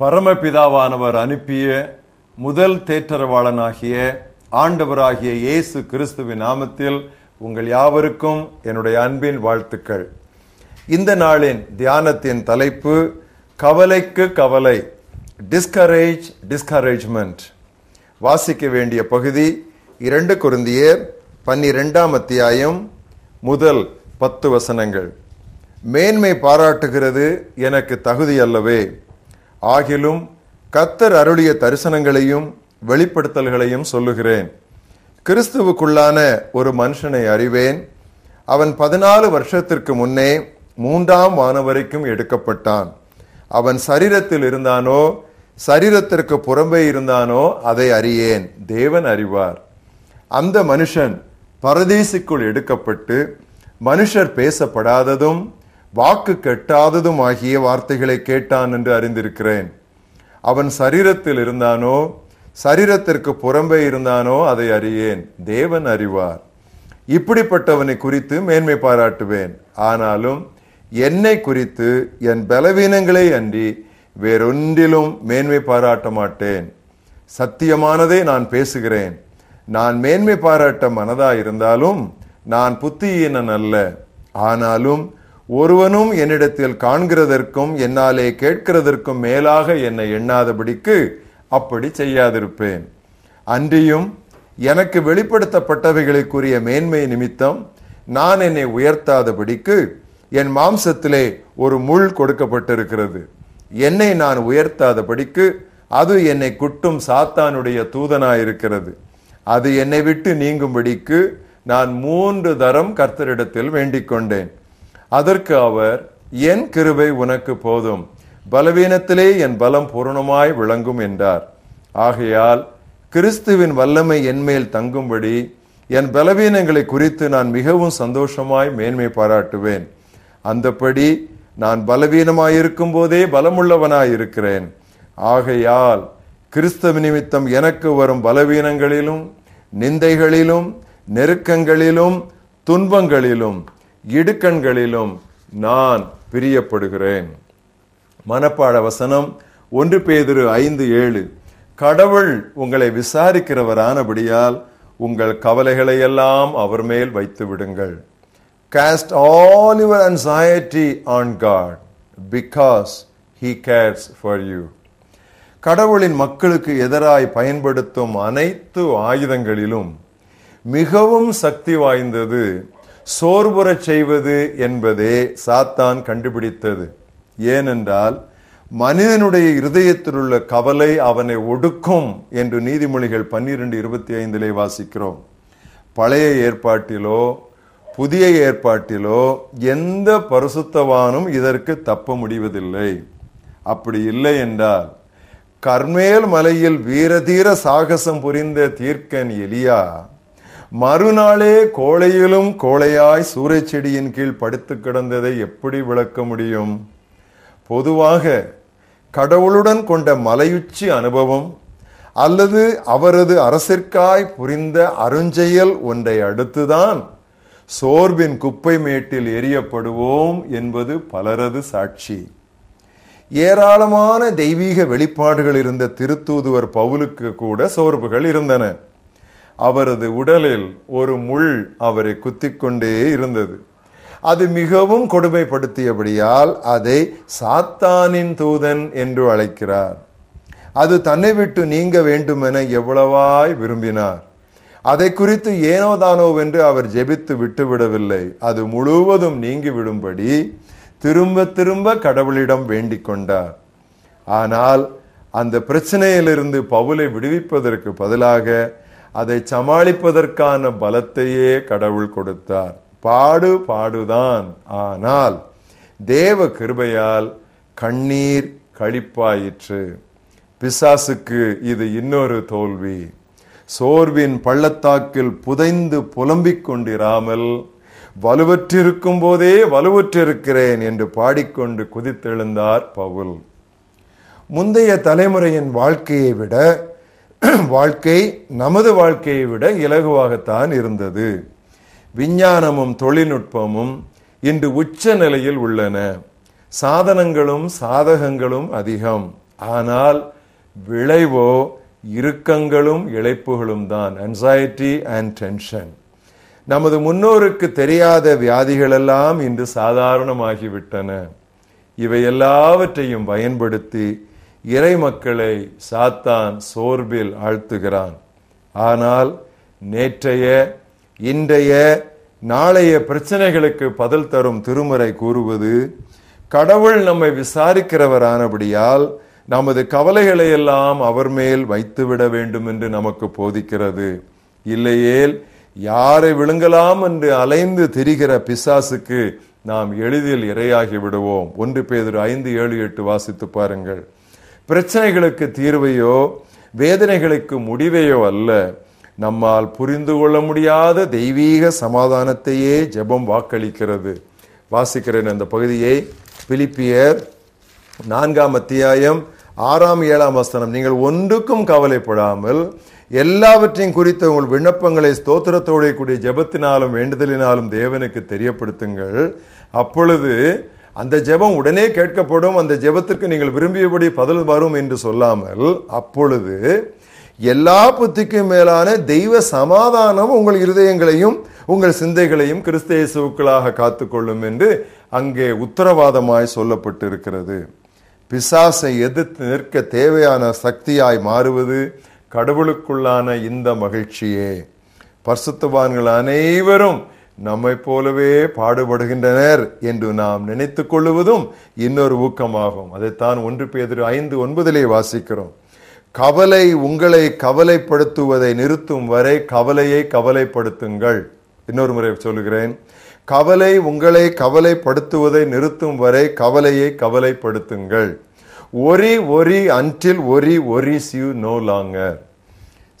பரமபிதாவானவர் அனுப்பிய முதல் தேற்றரவாளனாகிய ஆண்டவராகிய இயேசு கிறிஸ்துவின் நாமத்தில் உங்கள் யாவருக்கும் என்னுடைய அன்பின் வாழ்த்துக்கள். இந்த நாளின் தியானத்தின் தலைப்பு கவலைக்கு கவலை டிஸ்கரேஜ் டிஸ்கரேஜ்மெண்ட் வாசிக்க வேண்டிய பகுதி இரண்டு குருந்தியர் பன்னிரெண்டாம் அத்தியாயம் முதல் பத்து வசனங்கள். மேன்மை பாராட்டுகிறது எனக்கு தகுதி அல்லவே ஆகிலும் கத்தர் அருளிய தரிசனங்களையும் வெளிப்படுத்தல்களையும் சொல்லுகிறேன். கிறிஸ்துவுக்குள்ளான ஒரு மனுஷனை அறிவேன். அவன் பதினாலு வருஷத்திற்கு முன்னே மூன்றாம் வானவரைக்கும் எடுக்கப்பட்டான். அவன் சரீரத்தில் இருந்தானோ சரீரத்திற்கு புறம்பே இருந்தானோ அதை அறியேன். தேவன் அறிவார். அந்த மனுஷன் பரதேசிக்குள் எடுக்கப்பட்டு மனுஷர் பேசப்படாததும் வாக்கு கெட்டாததும் ஆகிய வார்த்தைகளை கேட்டான் என்று அறிந்திருக்கிறேன். அவன் சரீரத்தில் இருந்தானோ சரீரத்திற்கு புறம்பே இருந்தானோ அதை அறியேன். தேவன் அறிவார். இப்படிப்பட்டவனை குறித்து மேன்மை பாராட்டுவேன். ஆனாலும் என்னை குறித்து என் பலவீனங்களை அன்றி வேறொன்றிலும் மேன்மை பாராட்ட மாட்டேன் சத்தியமானதை நான் பேசுகிறேன். நான் மேன்மை பாராட்ட மனதா இருந்தாலும் நான் புத்தியீனன் அல்ல. ஆனாலும் ஒருவனும் என்னிடத்தில் காண்கிறதற்கும் என்னாலே கேட்கிறதற்கும் மேலாக என்னை எண்ணாதபடிக்கு அப்படி செய்யாதிருப்பேன். அன்றியும் எனக்கு வெளிப்படுத்தப்பட்டவைகளுக்குரிய மேன்மை நிமித்தம் நான் என்னை உயர்த்தாதபடிக்கு என் மாம்சத்திலே ஒரு முள் கொடுக்கப்பட்டிருக்கிறது. என்னை நான் உயர்த்தாதபடிக்கு அது என்னை குட்டும் சாத்தானுடைய தூதனாயிருக்கிறது. அது என்னை விட்டு நீங்கும்படிக்கு நான் மூன்று தரம் கர்த்தரிடத்தில் வேண்டிக் கொண்டேன் அதற்கு அவர் என் கிருபை உனக்கு போதும். பலவீனத்திலே என் பலம் பூரணமாய் விளங்கும் என்றார். ஆகையால் கிறிஸ்துவின் வல்லமை என்மேல் தங்கும்படி என் பலவீனங்களை குறித்து நான் மிகவும் சந்தோஷமாய் மேன்மை பாராட்டுவேன். அந்தப்படி நான் பலவீனமாயிருக்கும் போதே பலமுள்ளவனாயிருக்கிறேன். ஆகையால் கிறிஸ்தவ நிமித்தம் எனக்கு வரும் பலவீனங்களிலும் நிந்தைகளிலும் நெருக்கங்களிலும் துன்பங்களிலும் இடுக்கண்களிலும் நான் பிரியப்படுகிறேன். மனப்பாட வசனம் ஒன்று பேதிரு ஐந்து ஏழு. கடவுள் உங்களை விசாரிக்கிறவரானபடியால் உங்கள் கவலைகளை எல்லாம் அவர் மேல் வைத்து விடுங்கள். Cast all your anxiety on God because he cares for you கடவுளின் மக்களுக்கு எதிராய் பயன்படுத்தும் அனைத்து ஆயுதங்களிலும் மிகவும் சக்தி வாய்ந்தது சோர்வுறச் செய்வது என்பதே சாத்தான் கண்டுபிடித்தது. ஏனென்றால் மனிதனுடைய இருதயத்தில் உள்ள கவலை அவனை ஒடுக்கும் என்று நீதிமொழிகள் பன்னிரண்டு இருபத்தி ஐந்திலே வாசிக்கிறோம். பழைய ஏற்பாட்டிலோ புதிய ஏற்பாட்டிலோ எந்த பரிசுத்தவானும் இதற்கு தப்ப முடிவதில்லை. அப்படி இல்லை என்றால் கர்மேல் மலையில் வீரதீர சாகசம் புரிந்த தீர்க்கன் எலியா மறுநாளே கோழையிலும் கோழையாய் சூறை செடியின் கீழ் படுத்து கிடந்ததை எப்படி விளக்க முடியும்? பொதுவாக கடவுளுடன் கொண்ட மலையுச்சி அனுபவம் அல்லது அவரது அரசிற்காய் புரிந்த அருஞ்செயல் ஒன்றை அடுத்துதான் சோர்வின் குப்பை மேட்டில் எரியப்படுவோம் என்பது பலரது சாட்சி. ஏராளமான தெய்வீக வெளிப்பாடுகள் இருந்த திருத்தூதுவர் பவுலுக்கு கூட சோர்வுகள் இருந்தன. அவரது உடலில் ஒரு முள் அவரை குத்திக்கொண்டே இருந்தது. அது மிகவும் கொடுமைப்படுத்தியபடியால் அதை சாத்தானின் தூதன் என்று அழைக்கிறார். அது தன்னை விட்டு நீங்க வேண்டுமென எவ்வளவாய் விரும்பினார். அதை குறித்து ஏனோதானோவென்று அவர் ஜெபித்து விட்டுவிடவில்லை. அது முழுவதும் நீங்கி விடும்படி திரும்ப திரும்ப கடவுளிடம் வேண்டிக் கொண்டார். ஆனால் அந்த பிரச்சனையிலிருந்து பவுலை விடுவிப்பதற்கு பதிலாக அதை சமாளிப்பதற்கான பலத்தையே கடவுள் கொடுத்தார். பாடு பாடுதான். ஆனால் தேவ கிருபையால் கண்ணீர் கழிப்பாயிற்று. பிசாசுக்கு இது இன்னொரு தோல்வி. சோர்வின் பள்ளத்தாக்கில் புதைந்து புலம்பிக் கொண்டிராமல் வலுவற்றிருக்கும் போதே வலுவற்றிருக்கிறேன் என்று பாடிக்கொண்டு குதித்தெழுந்தார் பவுல். முந்தைய தலைமுறையின் வாழ்க்கையை விட வாழ்க்கை நமது வாழ்க்கையை விட இலகுவாகத்தான் இருந்தது. விஞ்ஞானமும் தொழில்நுட்பமும் இன்று உச்ச நிலையில் உள்ளன. சாதனங்களும் சாதகங்களும் அதிகம். ஆனால் விளைவோ இறுக்கங்களும் இழைப்புகளும் தான். அன்சைட்டி அண்ட் டென்ஷன் நமது முன்னோருக்கு தெரியாத வியாதிகளெல்லாம் இன்று சாதாரணமாகிவிட்டன. இவை எல்லாவற்றையும் பயன்படுத்தி இறை மக்களை சாத்தான் சோர்வில் ஆழ்த்துகிறான். ஆனால் நேற்றைய இன்றைய நாளைய பிரச்சனைகளுக்கு பதில் தரும் திருமுறை கூறுவது கடவுள் நம்மை விசாரிக்கிறவரானபடியால் நமது கவலைகளை எல்லாம் அவர் மேல் வைத்துவிட வேண்டும் என்று நமக்கு போதிக்கிறது. இல்லையேல் யாரை விழுங்கலாம் என்று அலைந்து திரிகிற பிசாசுக்கு நாம் எளிதில் இரையாகி விடுவோம். ஒன்று பேதர் ஐந்து ஏழு எட்டு வாசித்து பாருங்கள். பிரச்சனைகளுக்கு தீர்வையோ வேதனைகளுக்கு முடிவையோ அல்ல. நம்மால் புரிந்து கொள்ள முடியாத தெய்வீக சமாதானத்தையே ஜெபம் வாக்களிக்கிறது. வாசிக்கிறேன் அந்த பகுதியை. பிலிப்பியர் நான்காம் அத்தியாயம் ஆறாம் ஏழாம் வசனம். நீங்கள் ஒன்றுக்கும் கவலைப்படாமல் எல்லாவற்றையும் குறித்த உங்கள் விண்ணப்பங்களை ஸ்தோத்திரத்தோடைய கூடிய ஜெபத்தினாலும் வேண்டுதலினாலும் தேவனுக்கு தெரியப்படுத்துங்கள். அப்பொழுது அந்த ஜெபம் உடனே கேட்கப்படும். அந்த ஜெபத்திற்கு நீங்கள் விரும்பியபடி பதில் வரும் என்று சொல்லாமல் அப்பொழுது எல்லா புத்திக்கும் மேலான தெய்வ சமாதானம் உங்கள் இருதயங்களையும் உங்கள் சிந்தைகளையும் கிறிஸ்தேசுக்களாக காத்துக்கொள்ளும் என்று அங்கே உத்தரவாதமாய் சொல்லப்பட்டிருக்கிறது. பிசாசை எதிர்த்து நிற்க தேவையான சக்தியாய் மாறுவது கடவுளுக்குள்ளான இந்த மகிழ்ச்சியே. பரிசுத்தவான்கள் அனைவரும் நம்மை போலவே பாடுபடுகின்றனர் என்று நாம் நினைத்து கொள்ளுவதும் இன்னொரு ஊக்கமாகும். அதைத்தான் ஒன்று பேதிரு ஐந்து ஒன்பதிலே வாசிக்கிறோம். கவலை உங்களை கவலைப்படுத்துவதை நிறுத்தும் வரை கவலையை கவலைப்படுத்துங்கள். இன்னொரு முறை சொல்லுகிறேன். கவலை உங்களை கவலைப்படுத்துவதை நிறுத்தும் வரை கவலையை கவலைப்படுத்துங்கள். Worry worry until worry worries you no longer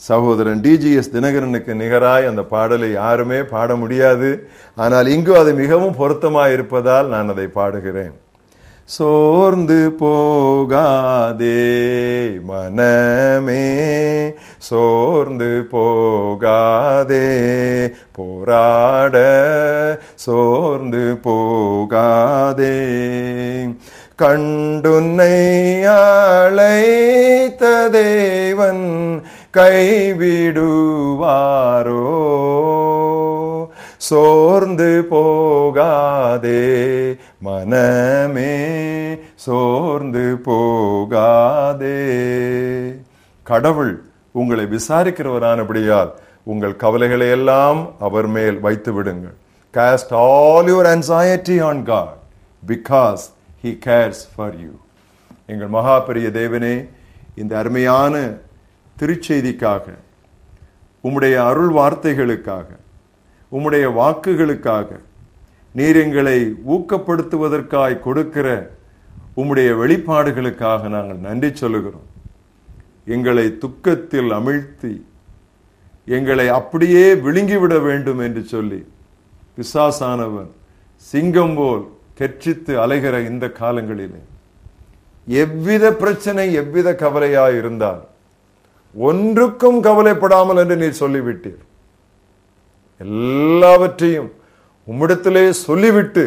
சகோதரன் டிஜிஎஸ் தினகரனுக்கு நிகராய் அந்த பாடலை யாருமே பாட முடியாது. ஆனால் இங்கு அது மிகவும் பொருத்தமாக இருப்பதால் நான் அதை பாடுகிறேன். சோர்ந்து போகாதே மனமே சோர்ந்து போகாதே போராட சோர்ந்து போகாதே. கண்டுன்னை அழைத்த தேவன் கைவிடுவாரோ? சோர்ந்து போகாதே மனமே சோர்ந்து போகாதே. கடவுள் உங்களை விசாரிக்கிறவரானபடியால் உங்கள் கவலைகளை எல்லாம் அவர் மேல் வைத்து விடுங்கள். Cast all your anxiety on God because he cares for you எங்கள் மகாபெரிய தேவனே இந்த அருமையான திருச்செய்திக்காக உம்முடைய அருள் வார்த்தைகளுக்காக உம்முடைய வாக்குகளுக்காக நீர் எங்களை ஊக்கப்படுத்துவதற்காய் கொடுக்கிற உம்முடைய வெளிப்பாடுகளுக்காக நாங்கள் நன்றி சொல்லுகிறோம். எங்களை துக்கத்தில் அமிழ்த்தி எங்களை அப்படியே விழுங்கிவிட வேண்டும் என்று சொல்லி பிசாசானவன் சிங்கம் போல் கெற்றித்து அலைகிற இந்த காலங்களிலே எவ்வித பிரச்சனை எவ்வித கவலையாய் இருந்தால் ஒன்றுக்கும் கவலைப்படாமல் என்று நீர் சொல்லிவிட்டீர். எல்லாவற்றையும் உம்மிடத்திலே சொல்லிவிட்டு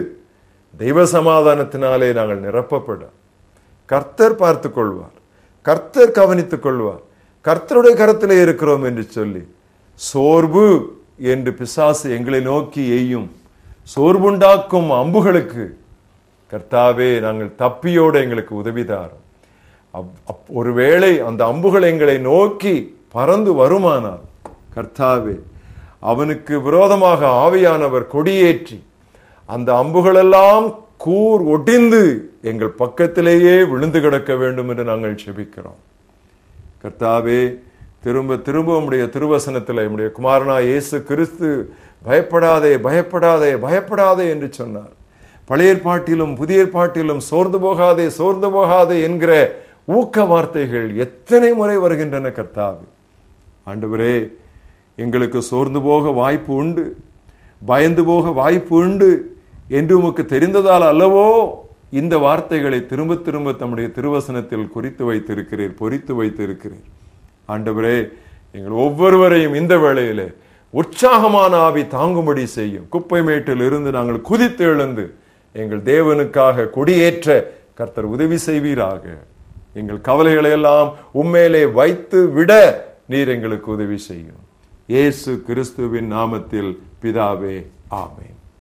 தெய்வ சமாதானத்தினாலே நாங்கள் நிரப்பப்பட. கர்த்தர் பார்த்து கொள்வார். கர்த்தர் கவனித்துக் கொள்வார். கர்த்தருடைய கரத்திலே இருக்கிறோம் என்று சொல்லி சோர்வு என்று பிசாசு எங்களை நோக்கி எய்யும் சோர்வுண்டாக்கும் அம்புகளுக்கு கர்த்தாவே நாங்கள் தப்பியோடு எங்களுக்கு உதவிதார் ஒருவேளை அந்த அம்புகள் எங்களை நோக்கி பறந்து வருமானால் கர்த்தாவே அவனுக்கு விரோதமாக ஆவியானவர் கொடியேற்றி அந்த அம்புகளெல்லாம் கூர் ஒட்டிந்து எங்கள் பக்கத்திலேயே விழுந்து கிடக்க வேண்டும் என்று நாங்கள் செபிக்கிறோம். கர்த்தாவே திரும்ப திரும்ப உம்முடைய திருவசனத்தில் என்னுடைய குமாரனா இயேசு கிறிஸ்து பயப்படாதே பயப்படாதே பயப்படாதே என்று சொன்னார். பழைய பாட்டிலும் புதிய பாட்டிலும் சோர்ந்து போகாதே சோர்ந்து போகாதே என்கிற ஊக்க வார்த்தைகள் எத்தனை முறை வருகின்றன கர்த்தாவே? ஆண்டவரே எங்களுக்கு சோர்ந்து போக வாய்ப்பு உண்டு. பயந்து போக வாய்ப்பு உண்டு என்று உமக்கு தெரிந்ததால் அல்லவோ இந்த வார்த்தைகளை திரும்ப திரும்ப தம்முடைய திருவசனத்தில் குறித்து வைத்திருக்கிறீர் பொறித்து வைத்திருக்கிறீர். ஆண்டவரே எங்கள் ஒவ்வொருவரையும் இந்த வேளையில உற்சாகமான ஆவி தாங்கும்படி செய்யும். குப்பை மேட்டில் இருந்து நாங்கள் குதித்து எழுந்து எங்கள் தேவனுக்காக கொடியேற்ற கர்த்தர் உதவி செய்வீராக. எங்கள் கவலைகளை எல்லாம் உண்மையிலே வைத்து விட நீர் எங்களுக்கு உதவி செய்யும். இயேசு கிறிஸ்துவின் நாமத்தில் பிதாவே ஆமேன்.